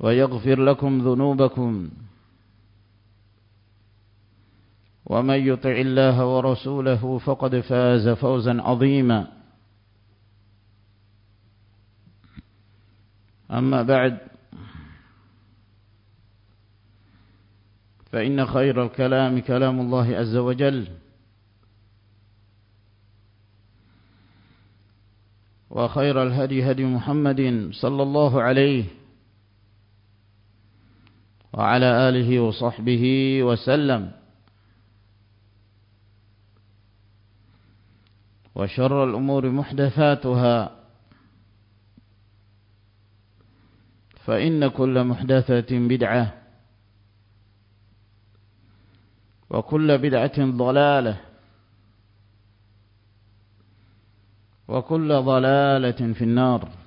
ويغفر لكم ذنوبكم ومن يطع الله ورسوله فقد فاز فوزا عظيما أما بعد فإن خير الكلام كلام الله عز وجل وخير الهدي هدي محمد صلى الله عليه وعلى آله وصحبه وسلم. وشر الأمور محدثاتها. فإن كل محدثة بدعة. وكل بدعة ضلالة. وكل ضلالة في النار.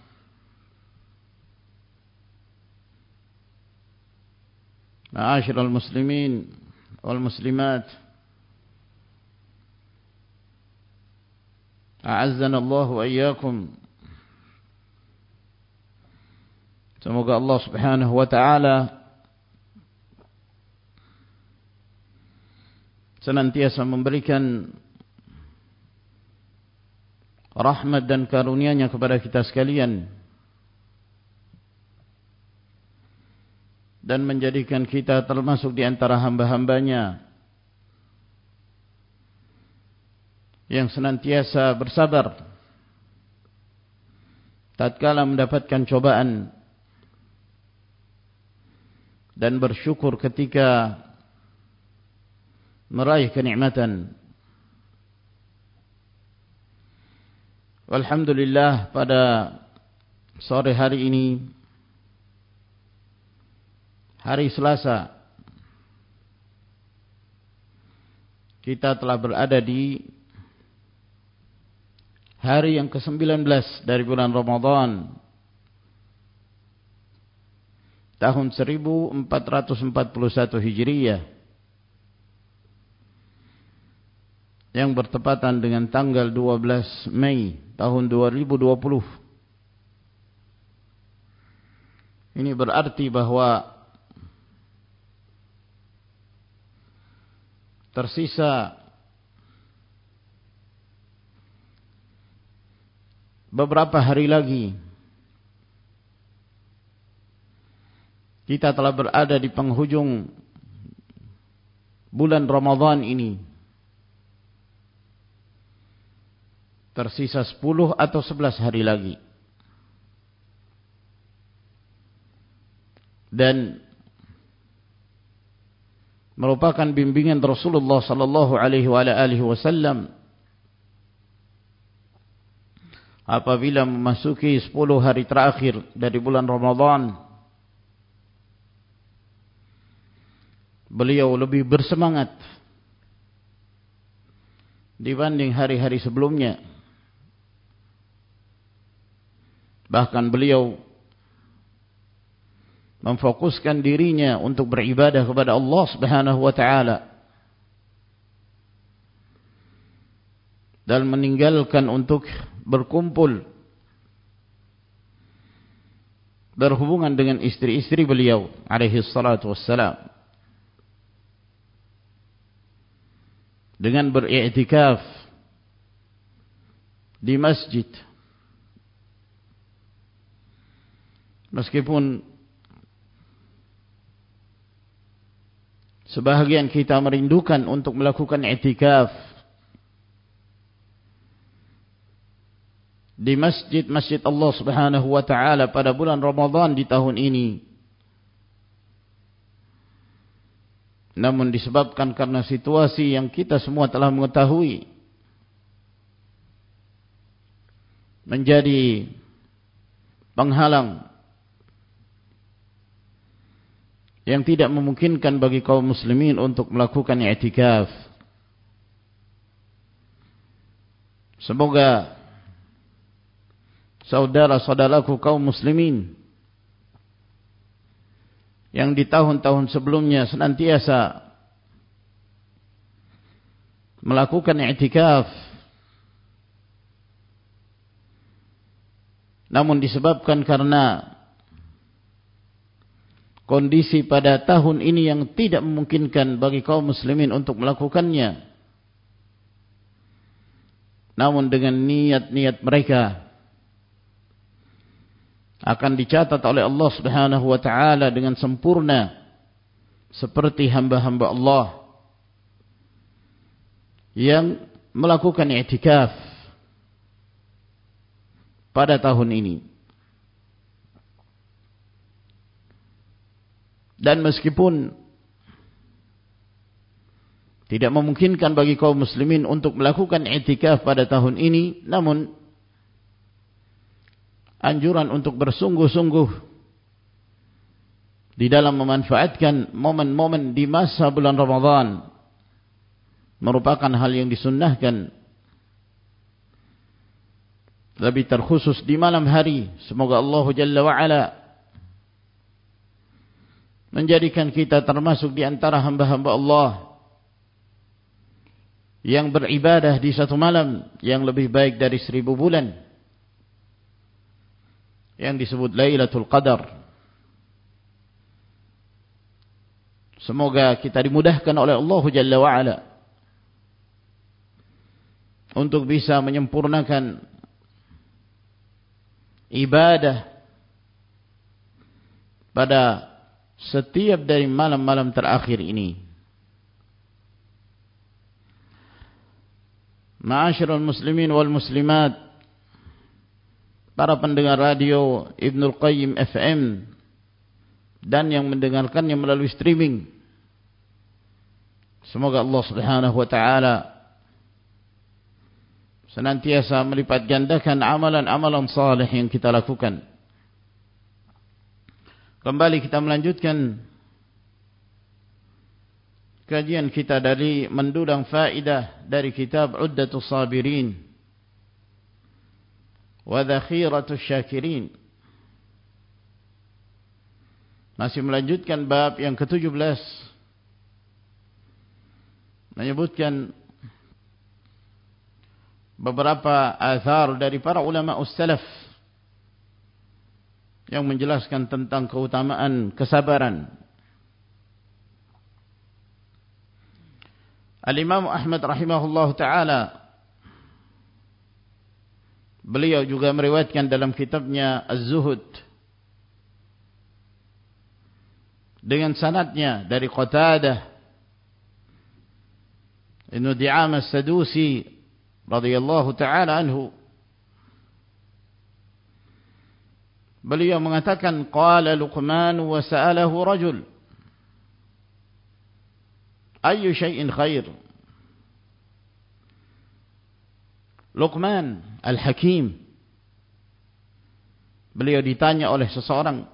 معاشر المسلمين والمسلمات أعزنا الله وإياكم Semoga Allah subhanahu wa ta'ala Senantiasa memberikan Rahmat dan karunianya kepada kita sekalian Dan menjadikan kita termasuk di antara hamba-hambanya Yang senantiasa bersabar Tatkala mendapatkan cobaan dan bersyukur ketika meraih kenikmatan. Alhamdulillah pada sore hari ini hari Selasa. Kita telah berada di hari yang ke-19 dari bulan Ramadan. Tahun 1441 Hijriyah yang bertepatan dengan tanggal 12 Mei tahun 2020 ini berarti bahwa tersisa beberapa hari lagi kita telah berada di penghujung bulan Ramadhan ini. Tersisa 10 atau 11 hari lagi. Dan merupakan bimbingan Rasulullah sallallahu alaihi wasallam. Apabila memasuki 10 hari terakhir dari bulan Ramadan beliau lebih bersemangat dibanding hari-hari sebelumnya. Bahkan beliau memfokuskan dirinya untuk beribadah kepada Allah Subhanahu wa taala. Dan meninggalkan untuk berkumpul berhubungan dengan istri-istri beliau alaihi salatu wassalam. Dengan beriktikaf di masjid. Meskipun Sebahagian kita merindukan untuk melakukan i'tikaf di masjid-masjid Allah Subhanahu wa taala pada bulan Ramadan di tahun ini. Namun disebabkan karena situasi yang kita semua telah mengetahui menjadi penghalang yang tidak memungkinkan bagi kaum muslimin untuk melakukan i'tikaf. Semoga saudara-saudaraku kaum muslimin yang di tahun-tahun sebelumnya senantiasa melakukan i'tikaf namun disebabkan karena kondisi pada tahun ini yang tidak memungkinkan bagi kaum muslimin untuk melakukannya. Namun dengan niat-niat mereka akan dicatat oleh Allah Subhanahu wa taala dengan sempurna seperti hamba-hamba Allah yang melakukan i'tikaf pada tahun ini. Dan meskipun tidak memungkinkan bagi kaum muslimin untuk melakukan i'tikaf pada tahun ini namun anjuran untuk bersungguh-sungguh di dalam memanfaatkan momen-momen di masa bulan Ramadan merupakan hal yang disunnahkan. Lebih terkhusus di malam hari semoga Allah Jalla wa'ala menjadikan kita termasuk di antara hamba-hamba Allah yang beribadah di satu malam yang lebih baik dari seribu bulan. Yang disebut Lailatul Qadar. Semoga kita dimudahkan oleh Allah Jalla wa'ala untuk bisa menyempurnakan ibadah pada setiap dari malam-malam terakhir ini. Ma'asyiral muslimin wal muslimat para pendengar radio Ibnul Qayyim FM dan yang mendengarkannya melalui streaming. Semoga Allah Subhanahu wa taala senantiasa melipat gandakan amalan-amalan saleh yang kita lakukan. Kembali kita melanjutkan kajian kita dari mendulang faidah dari kitab Uddatus Sabirin wa Dhakhiratus Syakirin. Masih melanjutkan bab yang ke-17 menyebutkan beberapa azhar dari para ulama ussalaf yang menjelaskan tentang keutamaan kesabaran. Al-Imam Ahmad rahimahullah ta'ala beliau juga meriwayatkan dalam kitabnya Az-Zuhud dengan sanadnya dari Qatadah Ibn Di'am As-Sadusi radhiyallahu ta'ala anhu Beliau mengatakan qala Luqman wa sa'alahu rajul Ayu syai'in khair. Luqman Al-Hakim. Beliau ditanya oleh seseorang.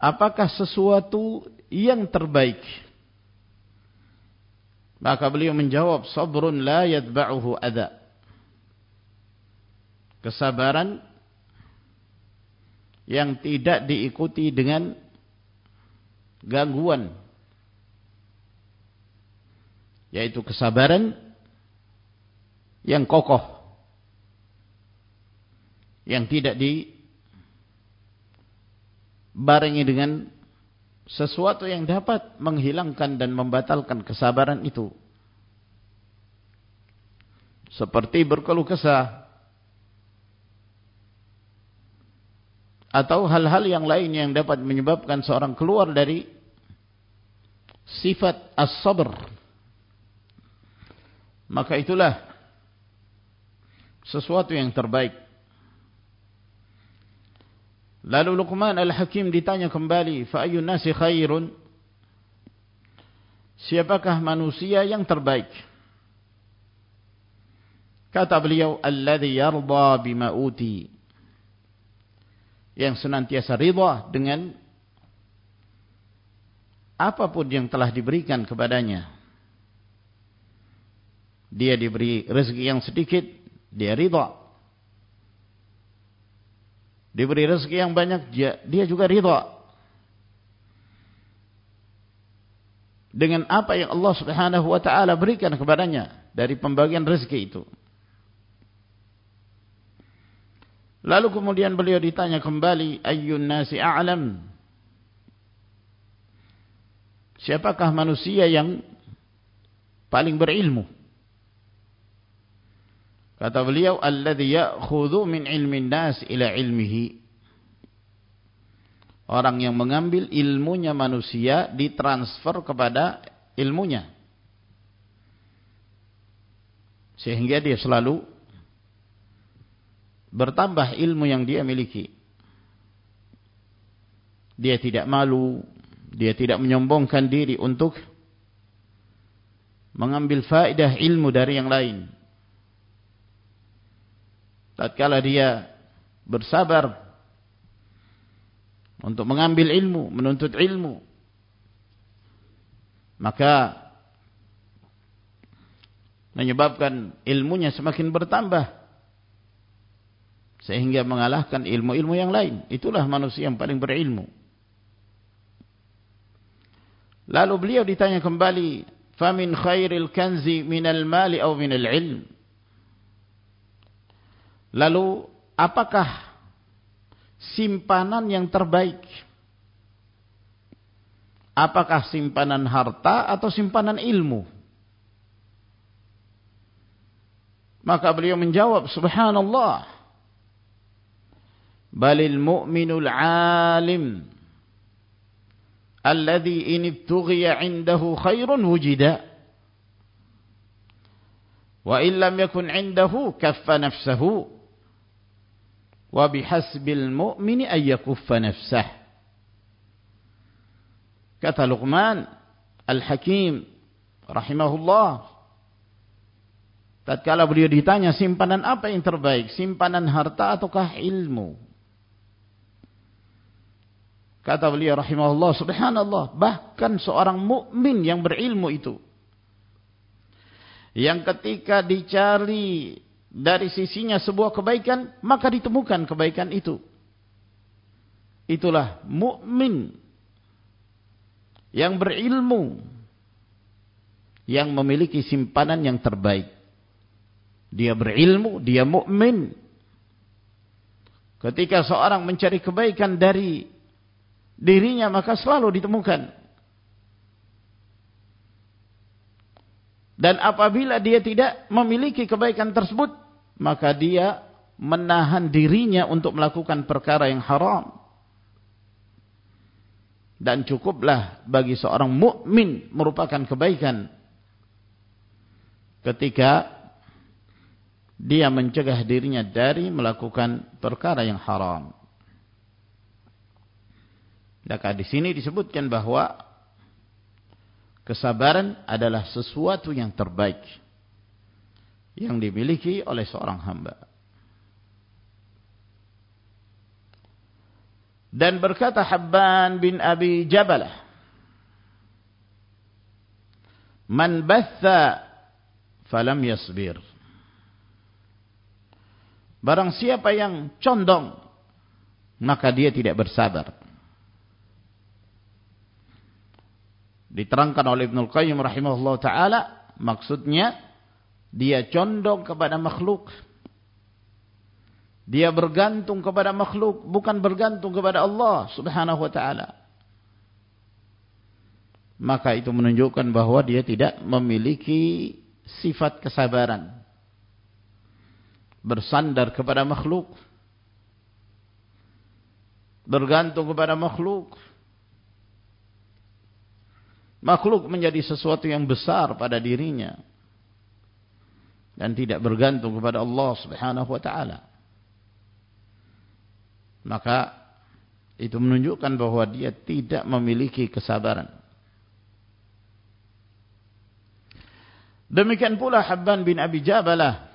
Apakah sesuatu yang terbaik? Maka beliau menjawab. Sabrun la yadba'uhu adha. Kesabaran yang tidak diikuti dengan gangguan yaitu kesabaran yang kokoh yang tidak dibarengi dengan sesuatu yang dapat menghilangkan dan membatalkan kesabaran itu. Seperti berkeluh kesah atau hal-hal yang lain yang dapat menyebabkan seorang keluar dari sifat as-sabr. Maka itulah sesuatu yang terbaik. Lalu Luqman Al-Hakim ditanya kembali fa ayyun nasi khairun? Siapakah manusia yang terbaik? Kata beliau alladhi yarda bima uti yang senantiasa ridha dengan apapun yang telah diberikan kepadanya. Dia diberi rezeki yang sedikit, dia ridha. Diberi rezeki yang banyak, dia, dia juga ridha. Dengan apa yang Allah subhanahu wa ta'ala berikan kepadanya dari pembagian rezeki itu. Lalu kemudian beliau ditanya kembali, ayyun nasi a'lam? Siapakah manusia yang paling berilmu? Kata beliau, alladhi ya'khudhu min ilmin nas ila ilmihi. Orang yang mengambil ilmunya manusia ditransfer kepada ilmunya. Sehingga dia selalu bertambah ilmu yang dia miliki. Dia tidak malu, dia tidak menyombongkan diri untuk mengambil faedah ilmu dari yang lain. Tatkala dia bersabar untuk mengambil ilmu, menuntut ilmu, maka menyebabkan ilmunya semakin bertambah sehingga mengalahkan ilmu-ilmu yang lain. Itulah manusia yang paling berilmu. Lalu beliau ditanya kembali, "Famin khairil kanzi minal mali atau minal ilm?" Lalu apakah simpanan yang terbaik? Apakah simpanan harta atau simpanan ilmu? Maka beliau menjawab, "Subhanallah." balil mu'minul alim. Alladhi in tughiya 'indahu khairun wujida. Wa in lam yakun 'indahu kaffa nafsuhu wa bihasbil mu'mini ay yakuffa nafsuhu kata luqman al-hakim rahimahullah tatkala beliau ditanya simpanan apa yang terbaik? Simpanan harta ataukah ilmu? Kata beliau rahimahullah subhanallah. Bahkan seorang mukmin yang berilmu itu. Yang ketika dicari dari sisinya sebuah kebaikan maka ditemukan kebaikan itu. Itulah mukmin yang berilmu yang memiliki simpanan yang terbaik. Dia berilmu dia mukmin. Ketika seorang mencari kebaikan dari dirinya maka selalu ditemukan. Dan apabila dia tidak memiliki kebaikan tersebut, maka dia menahan dirinya untuk melakukan perkara yang haram. Dan cukuplah bagi seorang mukmin merupakan kebaikan ketika dia mencegah dirinya dari melakukan perkara yang haram. Maka di sini disebutkan bahawa kesabaran adalah sesuatu yang terbaik yang dimiliki oleh seorang hamba. Dan berkata Habban bin Abi Jabalah, Man batha falam yasbir. Barang siapa yang condong, maka dia tidak bersabar. Diterangkan oleh Ibn Al-Qayyim rahimahullah ta'ala, maksudnya, dia condong kepada makhluk. Dia bergantung kepada makhluk, bukan bergantung kepada Allah subhanahu wa ta'ala. Maka itu menunjukkan bahawa dia tidak memiliki sifat kesabaran. Bersandar kepada makhluk. Bergantung kepada makhluk. Makhluk menjadi sesuatu yang besar pada dirinya. Dan tidak bergantung kepada Allah subhanahu wa ta'ala maka itu menunjukkan bahwa dia tidak memiliki kesabaran. Demikian pula Habban bin Abi Jabalah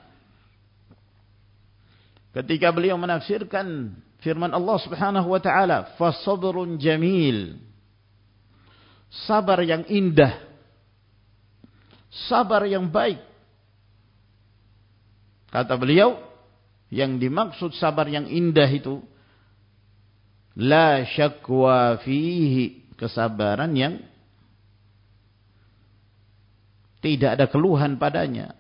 ketika beliau menafsirkan firman Allah Subhanahu wa taala, "Fasabrun jamil." Sabar yang indah. Sabar yang baik. Kata beliau, yang dimaksud sabar yang indah itu la syakwa fihi kesabaran yang tidak ada keluhan padanya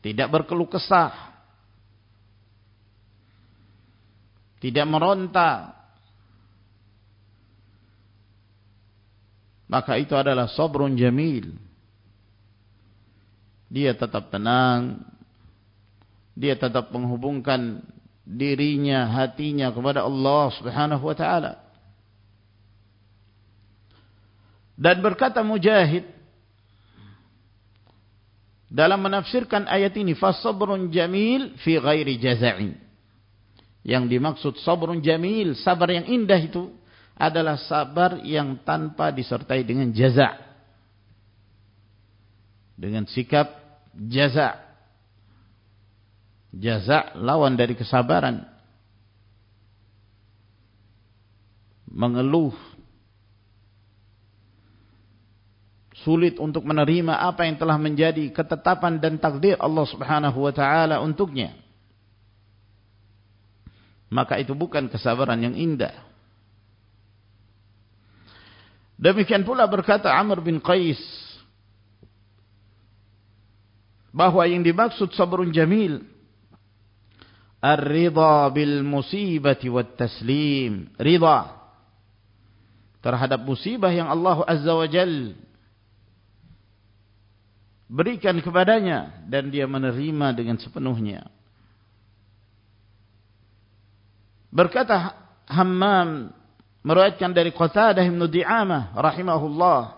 tidak berkeluh kesah tidak meronta maka itu adalah sabrun jamil dia tetap tenang dia tetap menghubungkan dirinya, hatinya kepada Allah subhanahu wa ta'ala. Dan berkata Mujahid, dalam menafsirkan ayat ini, فَصَبْرٌ jamil fi ghairi jaza'in. Yang dimaksud sabrun jamil, sabar yang indah itu, adalah sabar yang tanpa disertai dengan jaza' dengan sikap jaza' Jaza lawan dari kesabaran. Mengeluh. Sulit untuk menerima apa yang telah menjadi ketetapan dan takdir Allah subhanahu wa ta'ala untuknya. Maka itu bukan kesabaran yang indah. Demikian pula berkata Amr bin Qais. Bahawa yang dimaksud sabrun jamil Ar-ridha bil musibati wat taslim. Ridha terhadap musibah yang Allah Azza wa Jal berikan kepadanya dan dia menerima dengan sepenuhnya. Berkata Hammam meriwayatkan dari Qatadah bin Di'amah rahimahullah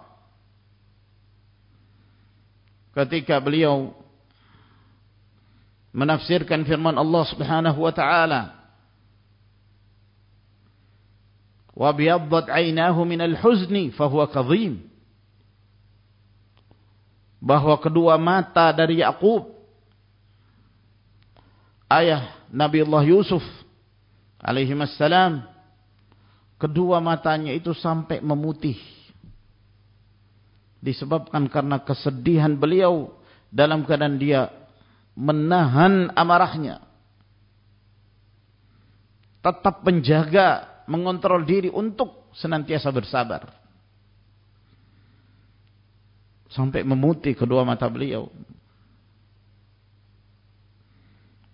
ketika beliau menafsirkan firman Allah Subhanahu wa taala wa biyaddat 'aynahu min al-huzni fa huwa kadhim bahwa kedua mata dari Yakub ayah Nabi Allah Yusuf alaihi wassalam kedua matanya itu sampai memutih disebabkan karena kesedihan beliau dalam keadaan dia menahan amarahnya. Tetap menjaga, mengontrol diri untuk senantiasa bersabar. Sampai memutih kedua mata beliau.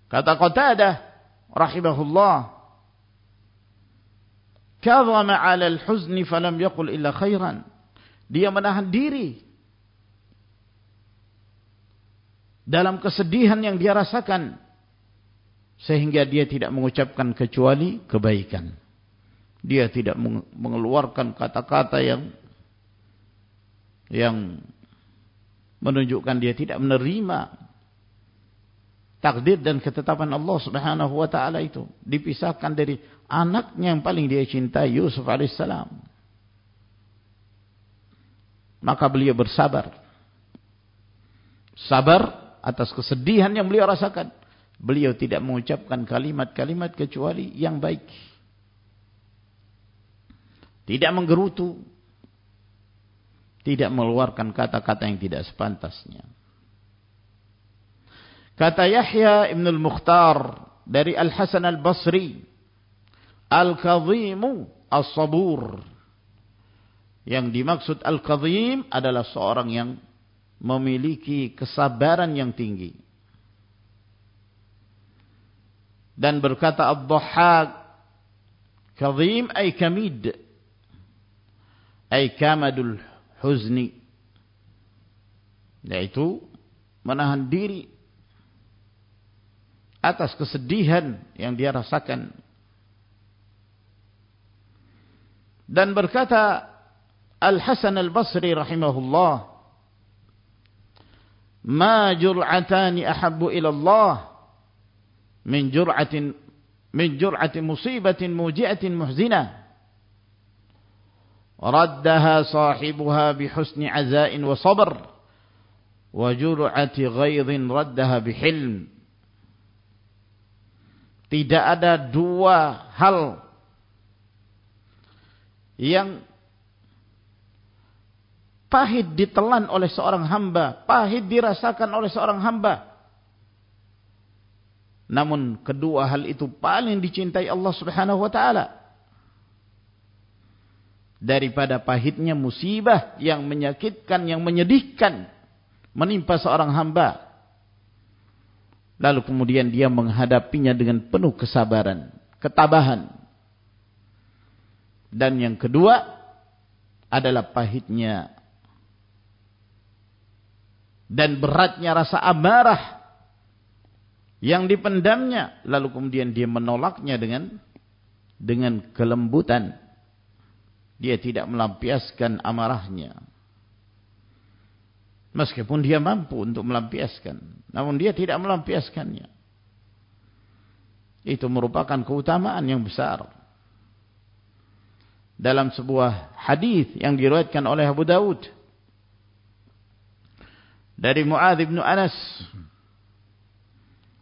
Kata Qatadah rahimahullah, "Kadhama 'ala al-huzni falam yaqul illa khairan." Dia menahan diri. Dalam kesedihan yang dia rasakan sehingga dia tidak mengucapkan kecuali kebaikan. Dia tidak mengeluarkan kata-kata yang yang menunjukkan dia tidak menerima takdir dan ketetapan Allah Subhanahu wa taala itu. Dipisahkan dari anaknya yang paling dia cintai Yusuf alaihissalam maka beliau bersabar. Sabar atas kesedihan yang beliau rasakan. Beliau tidak mengucapkan kalimat-kalimat kecuali yang baik. Tidak menggerutu. Tidak mengeluarkan kata-kata yang tidak sepantasnya. Kata Yahya Ibn al-Mukhtar dari Al-Hasan al-Basri. Al-Kadhimu as-sabur. Yang dimaksud Al-Kadhim adalah seorang yang memiliki kesabaran yang tinggi. Dan berkata Abdu'haq. Kadhim ay kamid ay kamadul huzni yaitu menahan diri atas kesedihan yang dia rasakan dan berkata Al-Hasan Al-Basri rahimahullah ma jur'atani ahabbu ila Allah min jur'atin min jur'ati musibatin muji'atin muhzinah ردها صاحبها بحسن عزاء وصبر وجرعة غيظ ردها بحلم tidak ada dua hal yang pahit ditelan oleh seorang hamba, pahit dirasakan oleh seorang hamba. Namun kedua hal itu paling dicintai Allah Subhanahu wa taala daripada pahitnya musibah yang menyakitkan, yang menyedihkan menimpa seorang hamba. Lalu kemudian dia menghadapinya dengan penuh kesabaran, ketabahan. Dan yang kedua adalah pahitnya dan beratnya rasa amarah yang dipendamnya. Lalu kemudian dia menolaknya dengan dengan kelembutan dia tidak melampiaskan amarahnya. Meskipun dia mampu untuk melampiaskan. Namun dia tidak melampiaskannya. Itu merupakan keutamaan yang besar. Dalam sebuah hadis yang diriwayatkan oleh Abu Daud. Dari Mu'adh bin Anas.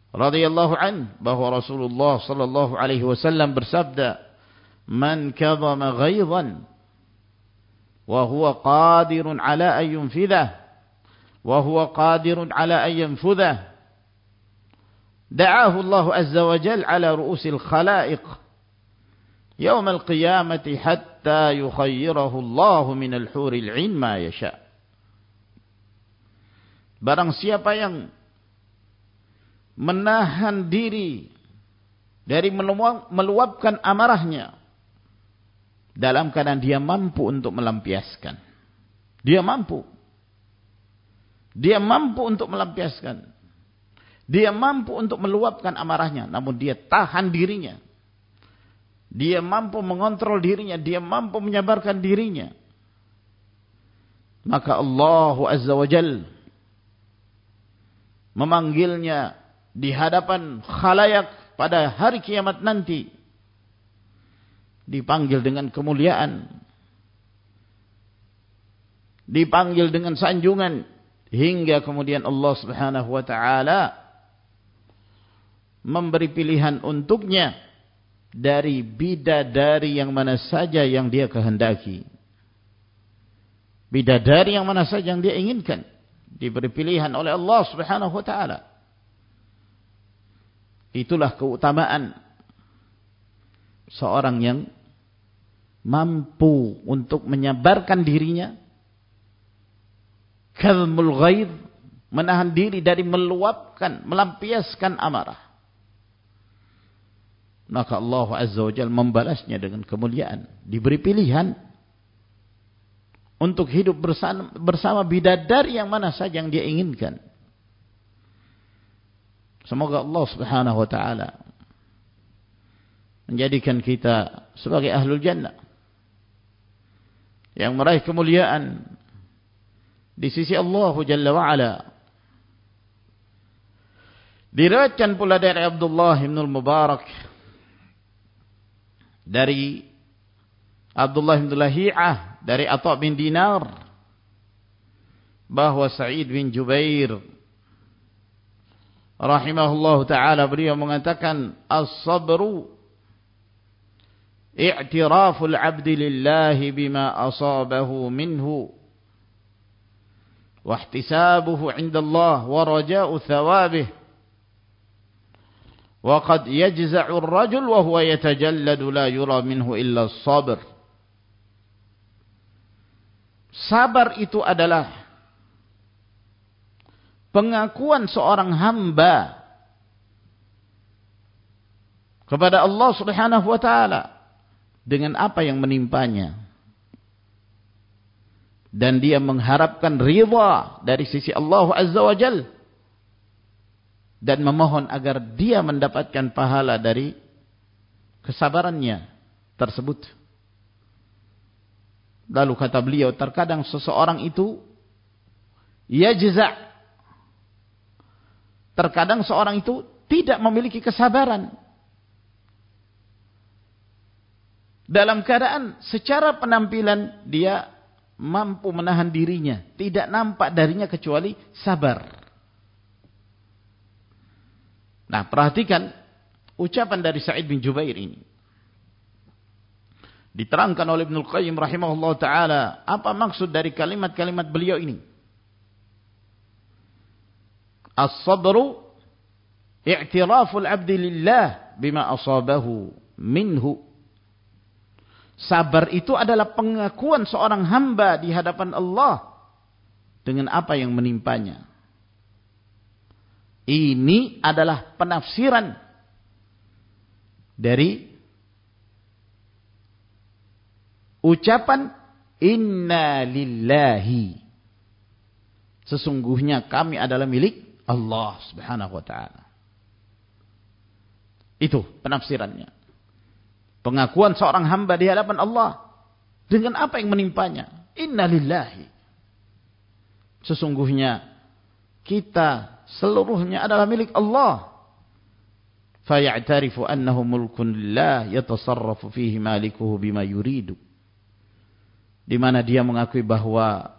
radhiyallahu an bahwa Rasulullah sallallahu alaihi wasallam bersabda من كظم غيظا وهو قادر على أن ينفذه وهو قادر على أن ينفذه دعاه الله عز وجل على رؤوس الخلائق يوم القيامة hatta يخيره Allah من الحور العين ما يشاء Barang siapa yang menahan diri dari meluapkan amarahnya dalam keadaan dia mampu untuk melampiaskan. Dia mampu. Dia mampu untuk melampiaskan. Dia mampu untuk meluapkan amarahnya. Namun dia tahan dirinya. Dia mampu mengontrol dirinya. Dia mampu menyabarkan dirinya. Maka Allah Azza wa Jal memanggilnya di hadapan khalayak pada hari kiamat nanti dipanggil dengan kemuliaan dipanggil dengan sanjungan hingga kemudian Allah Subhanahu wa taala memberi pilihan untuknya dari bidadari yang mana saja yang dia kehendaki. Bidadari yang mana saja yang dia inginkan. Diberi pilihan oleh Allah Subhanahu wa taala. Itulah keutamaan seorang yang mampu untuk menyabarkan dirinya. Kalmul ghaid menahan diri dari meluapkan melampiaskan amarah maka Allah azza wajalla membalasnya dengan kemuliaan. Diberi pilihan untuk hidup bersama, bersama bidadari yang mana saja yang dia inginkan. Semoga Allah subhanahu wa ta'ala menjadikan kita sebagai ahlul jannah yang meraih kemuliaan di sisi Allah Jalla wa Ala. Diriwayatkan pula dari Abdullah bin Al-Mubarak dari Abdullah bin Lahi'ah dari Atha bin Dinar bahwa Sa'id bin Jubair rahimahullah ta'ala beliau mengatakan as-sabru i'tiraful abdi lillahi bima asabahu minhu wa ihtisabuhu 'inda Allah wa yajza'u ar-rajul wa huwa yatajalladu la yura minhu illa as-sabr sabar itu adalah pengakuan seorang hamba kepada Allah Subhanahu wa taala dengan apa yang menimpanya. Dan dia mengharapkan ridha dari sisi Allah Azza wa Jal dan memohon agar dia mendapatkan pahala dari kesabarannya tersebut lalu kata beliau terkadang seseorang itu yajza' Terkadang seorang itu tidak memiliki kesabaran. Dalam keadaan secara penampilan dia mampu menahan dirinya. Tidak nampak darinya kecuali sabar. Nah perhatikan ucapan dari Sa'id bin Jubair ini. Diterangkan oleh Ibn Al-Qayyim rahimahullah ta'ala. Apa maksud dari kalimat-kalimat beliau ini? As-sabru i'tiraful 'abdi lillah bima asabahu minhu. Sabar itu adalah pengakuan seorang hamba di hadapan Allah dengan apa yang menimpanya. Ini adalah penafsiran dari ucapan inna lillahi. Sesungguhnya kami adalah milik Allah subhanahu wa ta'ala. Itu penafsirannya. Pengakuan seorang hamba di hadapan Allah. Dengan apa yang menimpanya. Inna lillahi. Sesungguhnya kita seluruhnya adalah milik Allah. Faya'tarifu annahu mulkun lillah yatasarrafu fihi malikuhu bima yuridu. Di mana dia mengakui bahawa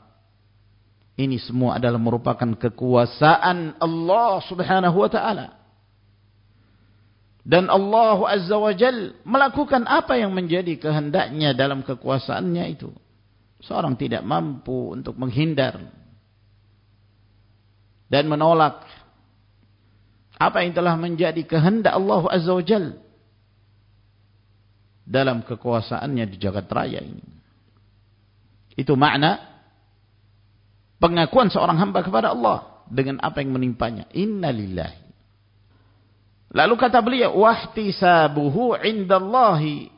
ini semua adalah merupakan kekuasaan Allah subhanahu wa ta'ala. Dan Allah azza wa jal melakukan apa yang menjadi kehendaknya dalam kekuasaannya itu. Seorang tidak mampu untuk menghindar. Dan menolak. Apa yang telah menjadi kehendak Allah azza wa jal. Dalam kekuasaannya di jagat raya ini. Itu makna pengakuan seorang hamba kepada Allah dengan apa yang menimpanya innalillahi lalu kata beliau wahtisabuhu indallahi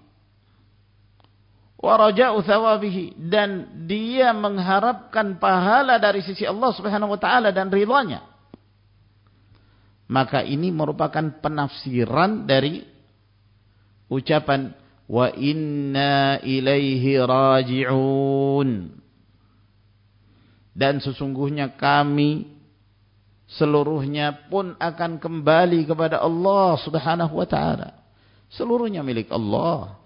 wa raja'u thawabihi dan dia mengharapkan pahala dari sisi Allah Subhanahu wa taala dan ridhanya maka ini merupakan penafsiran dari ucapan wa inna ilaihi raji'un dan sesungguhnya kami seluruhnya pun akan kembali kepada Allah Subhanahu wa taala. Seluruhnya milik Allah.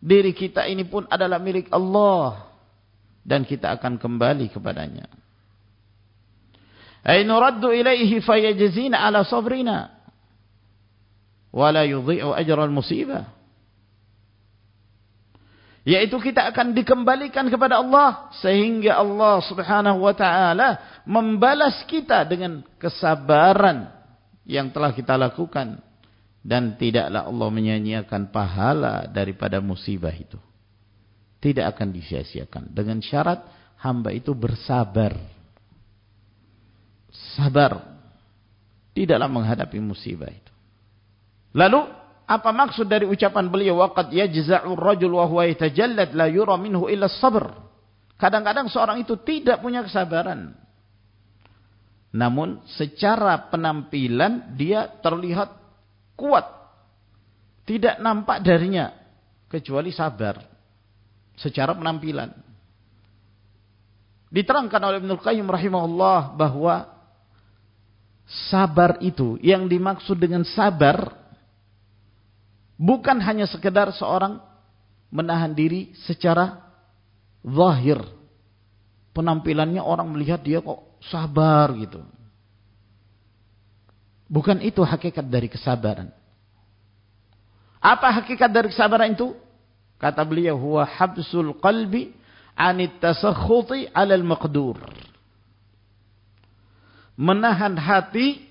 Diri kita ini pun adalah milik Allah. Dan kita akan kembali kepadanya. Ay nuraddu ilaihi fayajzina ala sabrina. Wa la yudhi'u ajra al-musibah yaitu kita akan dikembalikan kepada Allah sehingga Allah Subhanahu wa taala membalas kita dengan kesabaran yang telah kita lakukan dan tidaklah Allah menyanyiakan pahala daripada musibah itu. Tidak akan disia-siakan. Dengan syarat hamba itu bersabar. Sabar. Tidaklah menghadapi musibah itu. Lalu apa maksud dari ucapan beliau? Waqad yajza'u ar-rajul wa huwa yatajallad la yura minhu illa sabr. Kadang-kadang seorang itu tidak punya kesabaran. Namun secara penampilan dia terlihat kuat. Tidak nampak darinya kecuali sabar secara penampilan. Diterangkan oleh Ibnu Qayyim rahimahullah bahwa sabar itu yang dimaksud dengan sabar bukan hanya sekedar seorang menahan diri secara zahir. Penampilannya orang melihat dia kok sabar gitu. Bukan itu hakikat dari kesabaran. Apa hakikat dari kesabaran itu? Kata beliau, huwa habsul qalbi anit tasakhuti alal maqdur. Menahan hati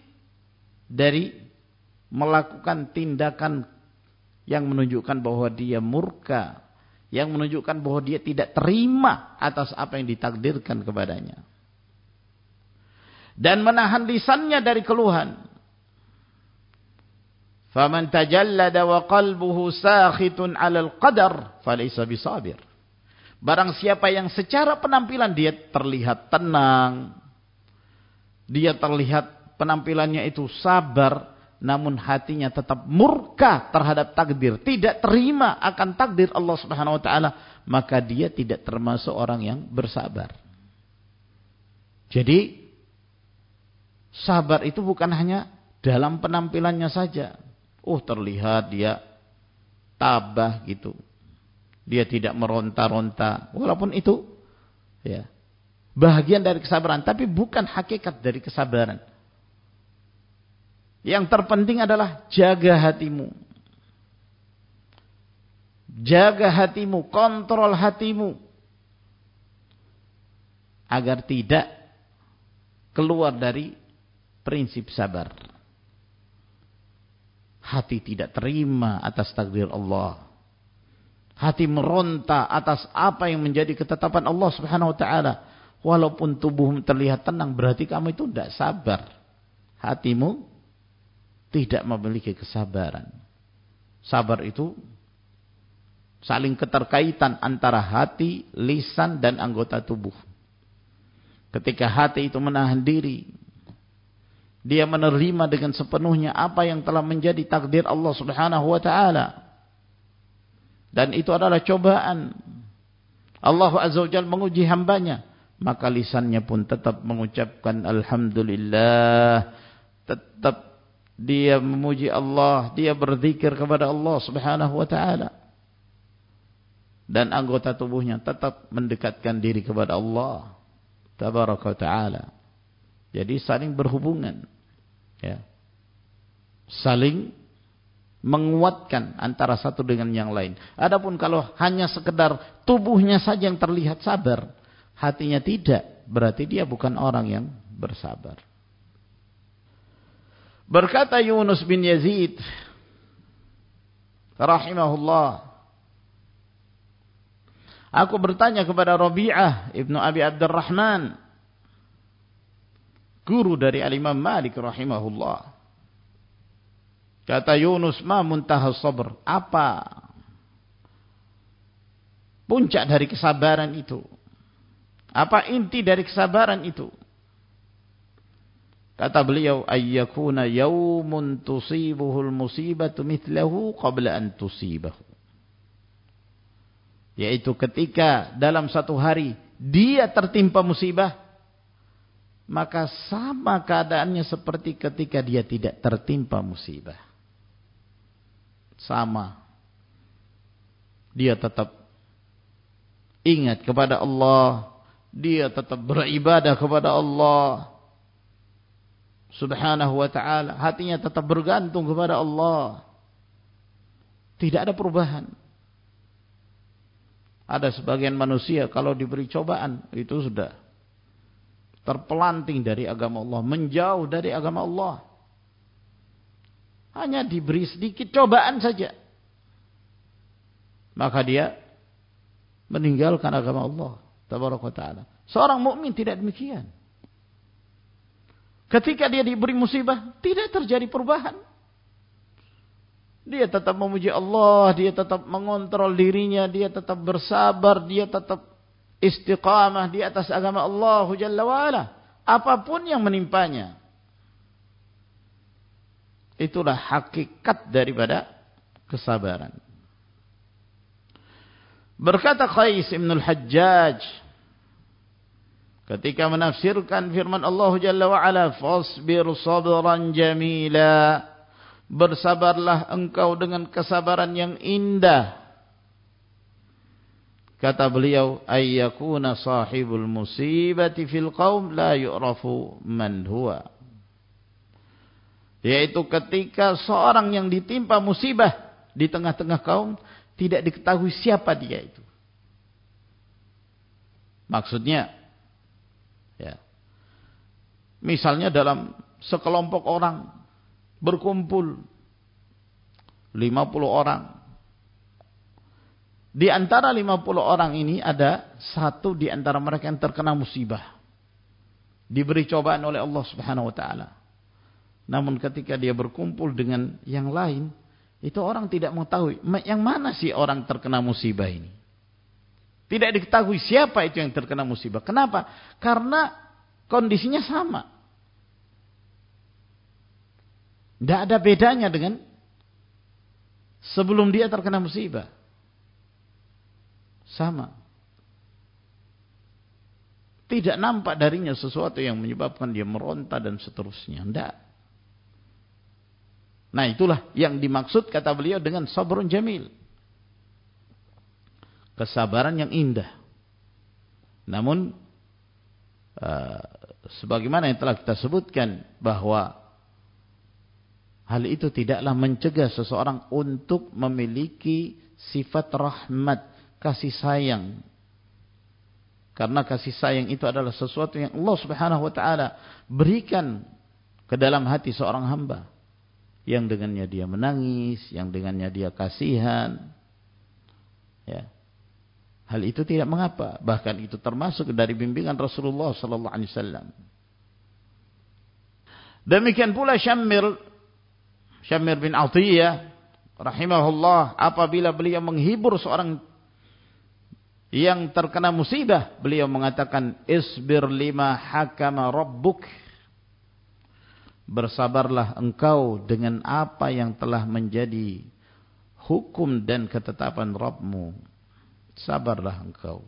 dari melakukan tindakan yang menunjukkan bahwa dia murka. Yang menunjukkan bahwa dia tidak terima atas apa yang ditakdirkan kepadanya. Dan menahan lisannya dari keluhan. Faman tajallada wa qalbuhu sakhitun 'alal qadar falaysa bisabir. Barang siapa yang secara penampilan dia terlihat tenang, dia terlihat penampilannya itu sabar, namun hatinya tetap murka terhadap takdir, tidak terima akan takdir Allah Subhanahu wa taala, maka dia tidak termasuk orang yang bersabar. Jadi sabar itu bukan hanya dalam penampilannya saja, Oh terlihat dia tabah gitu. Dia tidak meronta-ronta. Walaupun itu ya bahagian dari kesabaran. Tapi bukan hakikat dari kesabaran. Yang terpenting adalah jaga hatimu. Jaga hatimu. Kontrol hatimu. Agar tidak keluar dari prinsip sabar hati tidak terima atas takdir Allah. Hati meronta atas apa yang menjadi ketetapan Allah Subhanahu wa taala. Walaupun tubuhmu terlihat tenang berarti kamu itu tidak sabar. Hatimu tidak memiliki kesabaran. Sabar itu saling keterkaitan antara hati, lisan dan anggota tubuh. Ketika hati itu menahan diri dia menerima dengan sepenuhnya apa yang telah menjadi takdir Allah Subhanahu wa taala. Dan itu adalah cobaan. Allah Azza wa Jalla menguji hambanya, maka lisannya pun tetap mengucapkan alhamdulillah, tetap dia memuji Allah, dia berzikir kepada Allah Subhanahu wa taala. Dan anggota tubuhnya tetap mendekatkan diri kepada Allah Tabaraka taala. Jadi saling berhubungan. Ya. Saling menguatkan antara satu dengan yang lain. Adapun kalau hanya sekedar tubuhnya saja yang terlihat sabar, hatinya tidak, berarti dia bukan orang yang bersabar. Berkata Yunus bin Yazid rahimahullah Aku bertanya kepada Rabi'ah ibnu Abi Abdurrahman guru dari Al-Imam Malik rahimahullah. Kata Yunus, ma muntaha sabr. Apa puncak dari kesabaran itu? Apa inti dari kesabaran itu? Kata beliau, ayyakuna yawmun tusibuhul musibatu mithlahu qabla an tusibahu. Yaitu ketika dalam satu hari dia tertimpa musibah maka sama keadaannya seperti ketika dia tidak tertimpa musibah. Sama. Dia tetap ingat kepada Allah. Dia tetap beribadah kepada Allah. Subhanahu wa ta'ala. Hatinya tetap bergantung kepada Allah. Tidak ada perubahan. Ada sebagian manusia kalau diberi cobaan. Itu sudah terpelanting dari agama Allah, menjauh dari agama Allah. Hanya diberi sedikit cobaan saja. Maka dia meninggalkan agama Allah. Taala. Seorang mukmin tidak demikian. Ketika dia diberi musibah, tidak terjadi perubahan. Dia tetap memuji Allah, dia tetap mengontrol dirinya, dia tetap bersabar, dia tetap istiqamah di atas agama Allah Jalla wa'ala. Apapun yang menimpanya. Itulah hakikat daripada kesabaran. Berkata Qais ibn al-Hajjaj. Ketika menafsirkan firman Allah Jalla wa'ala. Fasbir sabran jamila. Bersabarlah engkau dengan kesabaran yang indah kata beliau ayyakuna sahibul musibati fil qaum la yu'rafu man huwa. Yaitu ketika seorang yang ditimpa musibah di tengah-tengah kaum tidak diketahui siapa dia itu. Maksudnya ya. Misalnya dalam sekelompok orang berkumpul 50 orang di antara 50 orang ini ada satu di antara mereka yang terkena musibah. Diberi cobaan oleh Allah Subhanahu wa taala. Namun ketika dia berkumpul dengan yang lain, itu orang tidak mengetahui yang mana sih orang terkena musibah ini. Tidak diketahui siapa itu yang terkena musibah. Kenapa? Karena kondisinya sama. Tidak ada bedanya dengan sebelum dia terkena musibah sama. Tidak nampak darinya sesuatu yang menyebabkan dia meronta dan seterusnya. Tidak. Nah itulah yang dimaksud kata beliau dengan sabrun jamil. Kesabaran yang indah. Namun, uh, sebagaimana yang telah kita sebutkan bahwa hal itu tidaklah mencegah seseorang untuk memiliki sifat rahmat kasih sayang. Karena kasih sayang itu adalah sesuatu yang Allah subhanahu wa ta'ala berikan ke dalam hati seorang hamba. Yang dengannya dia menangis, yang dengannya dia kasihan. Ya. Hal itu tidak mengapa. Bahkan itu termasuk dari bimbingan Rasulullah sallallahu alaihi wasallam. Demikian pula Syammir Syammir bin Atiyah rahimahullah apabila beliau menghibur seorang yang terkena musibah beliau mengatakan isbir lima hakama rabbuk. Bersabarlah engkau dengan apa yang telah menjadi hukum dan ketetapan Rabbmu. Sabarlah engkau.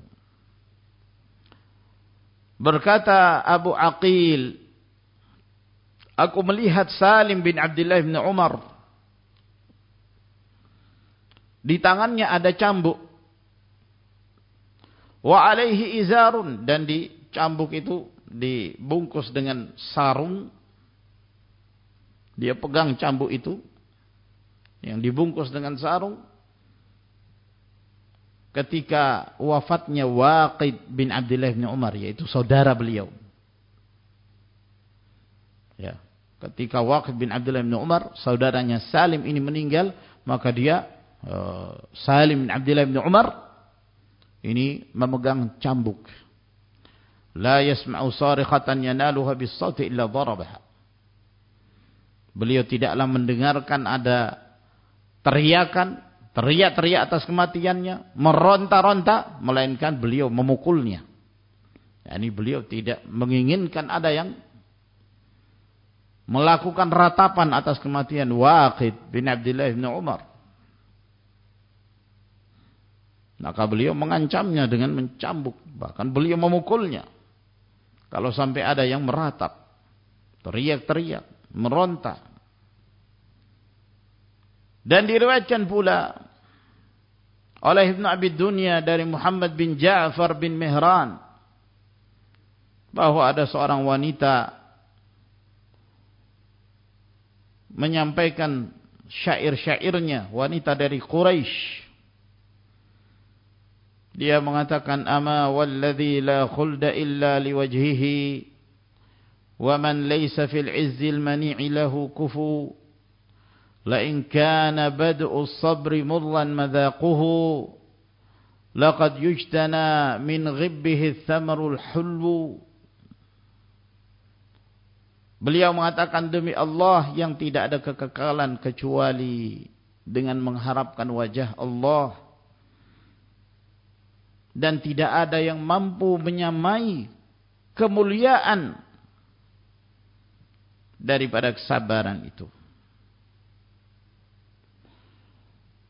Berkata Abu Aqil aku melihat Salim bin Abdullah bin Umar. Di tangannya ada cambuk wa alaihi izarun. Dan di cambuk itu dibungkus dengan sarung. Dia pegang cambuk itu yang dibungkus dengan sarung. Ketika wafatnya Waqid bin Abdullah bin Umar yaitu saudara beliau. Ya. Ketika Waqid bin Abdullah bin Umar saudaranya Salim ini meninggal maka dia uh, Salim bin Abdullah bin Umar ini memegang cambuk. La yasma'u sarikhatan yanaluha bis-sauti illa darabaha. Beliau tidaklah mendengarkan ada teriakan, teriak-teriak atas kematiannya, meronta-ronta, melainkan beliau memukulnya. Yani beliau tidak menginginkan ada yang melakukan ratapan atas kematian Waqid bin Abdullah bin Umar. Maka beliau mengancamnya dengan mencambuk. Bahkan beliau memukulnya. Kalau sampai ada yang meratap. Teriak-teriak. Meronta. Dan diriwayatkan pula. Oleh Ibn Abi Dunya dari Muhammad bin Ja'far bin Mihran. Bahawa ada seorang wanita. Menyampaikan syair-syairnya. Wanita dari Quraisy dia mengatakan ama walladhi la khulda illa liwajhihi wa man laysa fil izzil mani'i lahu kufu la in kana bad'u as-sabri mudlan madhaquhu laqad yujtana min ghibbihi ath-thamaru al-hulwu Beliau mengatakan demi Allah yang tidak ada kekekalan kecuali dengan mengharapkan wajah Allah dan tidak ada yang mampu menyamai kemuliaan daripada kesabaran itu.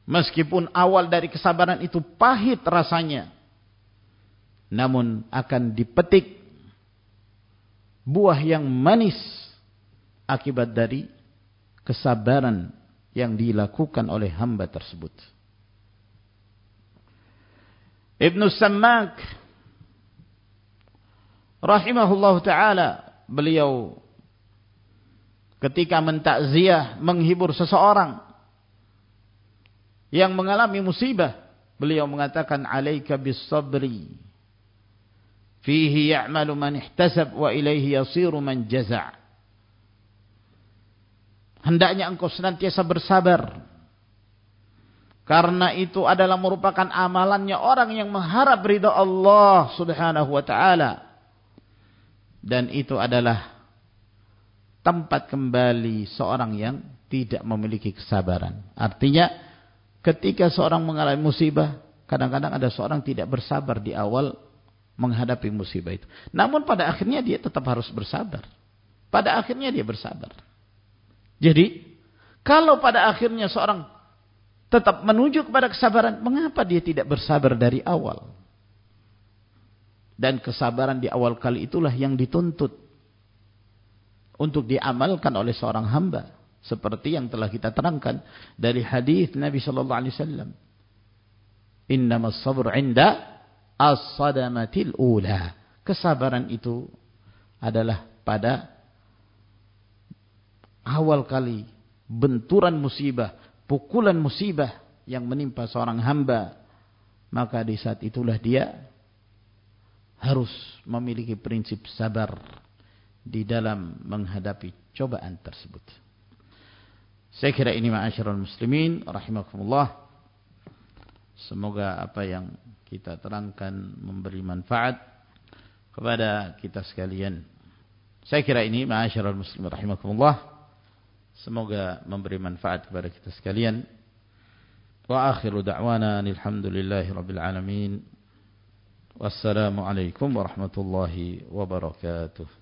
Meskipun awal dari kesabaran itu pahit rasanya, namun akan dipetik buah yang manis akibat dari kesabaran yang dilakukan oleh hamba tersebut. Ibn Sammak rahimahullah taala beliau ketika mentakziah menghibur seseorang yang mengalami musibah beliau mengatakan alaika bis sabri fihi ya'malu man ihtasab wa ilaihi yasiru man jaza' hendaknya engkau senantiasa bersabar karena itu adalah merupakan amalannya orang yang mengharap ridha Allah Subhanahu wa taala. Dan itu adalah tempat kembali seorang yang tidak memiliki kesabaran. Artinya ketika seorang mengalami musibah, kadang-kadang ada seorang tidak bersabar di awal menghadapi musibah itu. Namun pada akhirnya dia tetap harus bersabar. Pada akhirnya dia bersabar. Jadi, kalau pada akhirnya seorang tetap menuju kepada kesabaran, mengapa dia tidak bersabar dari awal? Dan kesabaran di awal kali itulah yang dituntut untuk diamalkan oleh seorang hamba seperti yang telah kita terangkan dari hadis Nabi sallallahu alaihi wasallam. Innamas sabr 'inda as-sadamatil ula. Kesabaran itu adalah pada awal kali benturan musibah pukulan musibah yang menimpa seorang hamba maka di saat itulah dia harus memiliki prinsip sabar di dalam menghadapi cobaan tersebut. Saya kira ini ma'asyiral muslimin rahimakumullah. Semoga apa yang kita terangkan memberi manfaat kepada kita sekalian. Saya kira ini ma'asyiral muslimin rahimakumullah Semoga memberi manfaat kepada kita sekalian. Wa akhiru da'wana alhamdulillahi rabbil alamin. Wassalamualaikum warahmatullahi wabarakatuh.